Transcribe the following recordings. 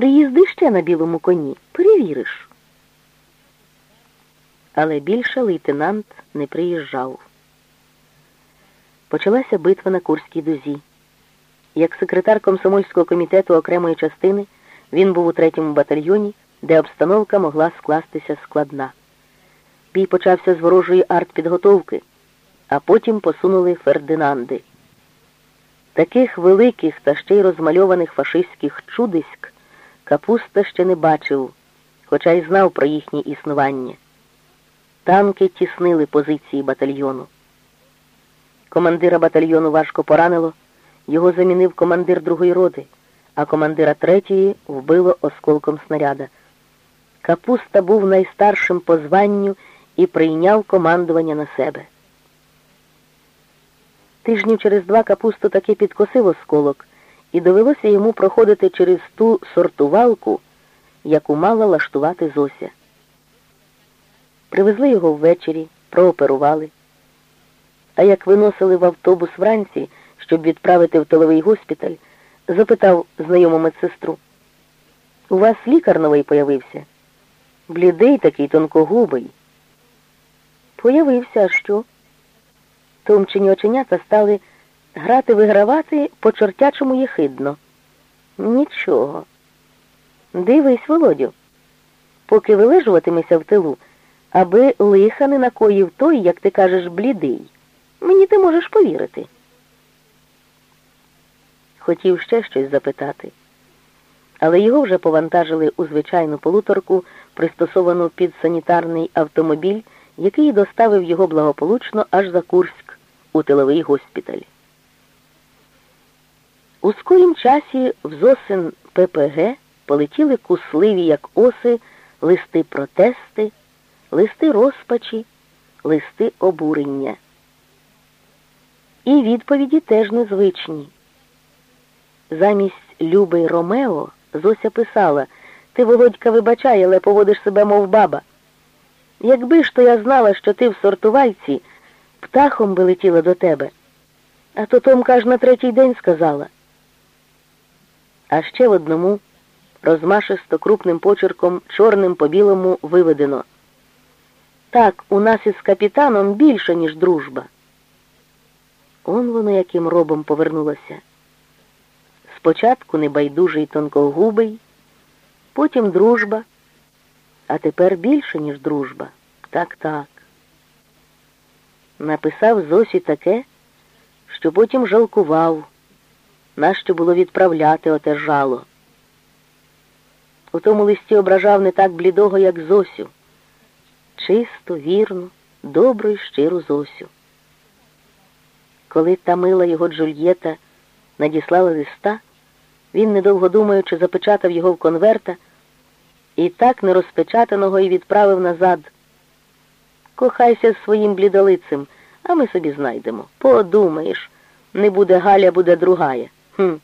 Приїзди ще на білому коні, перевіриш. Але більше лейтенант не приїжджав. Почалася битва на Курській дузі. Як секретар комсомольського комітету окремої частини він був у третьому батальйоні, де обстановка могла скластися складна. Бій почався з ворожої артпідготовки, а потім посунули Фердинанди. Таких великих та ще й розмальованих фашистських чудиськ Капуста ще не бачив, хоча й знав про їхнє існування. Танки тіснили позиції батальйону. Командира батальйону важко поранило, його замінив командир другої роти, а командира третьої вбило осколком снаряда. Капуста був найстаршим по званню і прийняв командування на себе. Тижнів через два капусту таки підкосив осколок, і довелося йому проходити через ту сортувалку, яку мала лаштувати Зося. Привезли його ввечері, прооперували. А як виносили в автобус вранці, щоб відправити в тиловий госпіталь, запитав знайому медсестру. У вас лікар новий появився? Блідий такий тонкогубий. Появився, а що? Томчині оченята стали грати вигравати по чортячому єхидно. Нічого. Дивись, Володю, поки вилежуватимешся в тилу, аби лиха не накоїв той, як ти кажеш, блідий. Мені ти можеш повірити. Хотів ще щось запитати, але його вже повантажили у звичайну полуторку, пристосовану під санітарний автомобіль, який доставив його благополучно аж за Курськ у тиловий госпіталь. У скорім часі в зосин ППГ полетіли кусливі, як оси, листи протести, листи розпачі, листи обурення. І відповіді теж незвичні. Замість Люби Ромео Зося писала Ти, Володька, вибачай, але поводиш себе, мов баба. Якби ж то я знала, що ти в сортувальці, птахом би летіла до тебе. А то Томка ж на третій день сказала. А ще в одному розмашисто крупним почерком чорним по білому виведено. Так, у нас із капітаном більше, ніж дружба. Он воно яким робом повернулося. Спочатку небайдужий тонкогубий, потім дружба, а тепер більше, ніж дружба. Так, так. Написав Зосі таке, що потім жалкував, нащо було відправляти оте жало. У тому листі ображав не так блідого, як Зосю. Чисту, вірну, добру й щиру Зосю. Коли та мила його Джульєта надіслала листа, він, недовго думаючи, запечатав його в конверта і так нерозпечатаного і відправив назад. Кохайся з своїм блідолицем, а ми собі знайдемо. Подумаєш, не буде Галя, буде другая. Хм.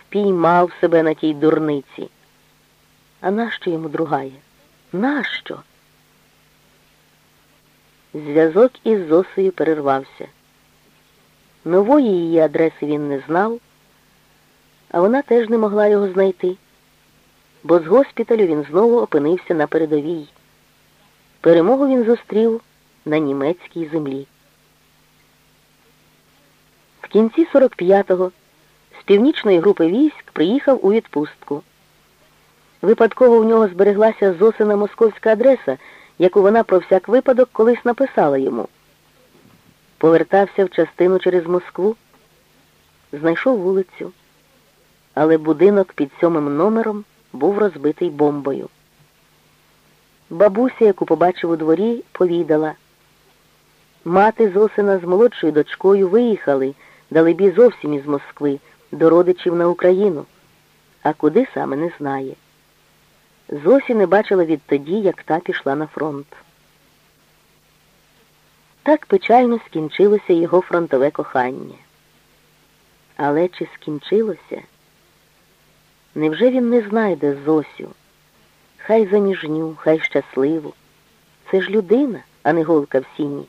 Впіймав себе на тій дурниці. А нащо йому другая? Нащо? Зв'язок із Зосею перервався. Нової її адреси він не знав, а вона теж не могла його знайти, бо з госпіталю він знову опинився на передовій. Перемогу він зустрів на німецькій землі. В кінці 45-го з північної групи військ приїхав у відпустку. Випадково у нього збереглася Зосина московська адреса, яку вона про всяк випадок колись написала йому. Повертався в частину через Москву, знайшов вулицю, але будинок під сьомим номером був розбитий бомбою. Бабуся, яку побачив у дворі, повідала. Мати Зосина з молодшою дочкою виїхали, далебі зовсім із Москви, до родичів на Україну, а куди саме не знає. Зосі не бачила відтоді, як та пішла на фронт. Так печально скінчилося його фронтове кохання. Але чи скінчилося? Невже він не знайде Зосю? Хай заміжню, хай щасливу. Це ж людина, а не голка в сіні.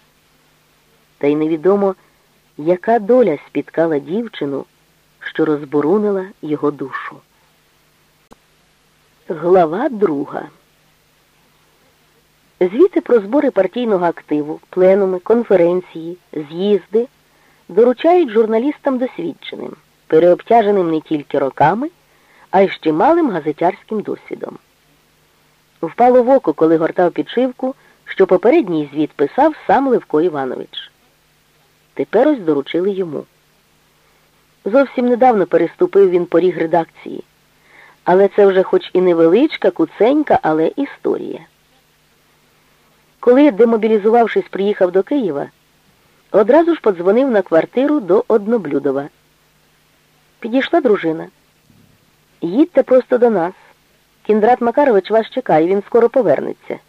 Та й невідомо, яка доля спіткала дівчину, що розборунила його душу. Глава друга. Звіти про збори партійного активу, пленуми, конференції, з'їзди доручають журналістам досвідченим, переобтяженим не тільки роками, а й ще малим газетярським досвідом. Впало в око, коли гортав підшивку, що попередній звіт писав сам Левко Іванович. Тепер ось доручили йому. Зовсім недавно переступив він поріг редакції. Але це вже хоч і невеличка, куценька, але історія. Коли, демобілізувавшись, приїхав до Києва, одразу ж подзвонив на квартиру до Одноблюдова. Підійшла дружина. Їдьте просто до нас. Кіндрат Макарович вас чекає, він скоро повернеться.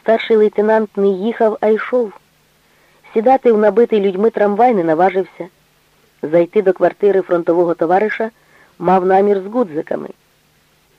Старший лейтенант не їхав, а йшов. Сідати в набитий людьми трамвай не наважився. Зайти до квартири фронтового товариша мав намір з гудзиками.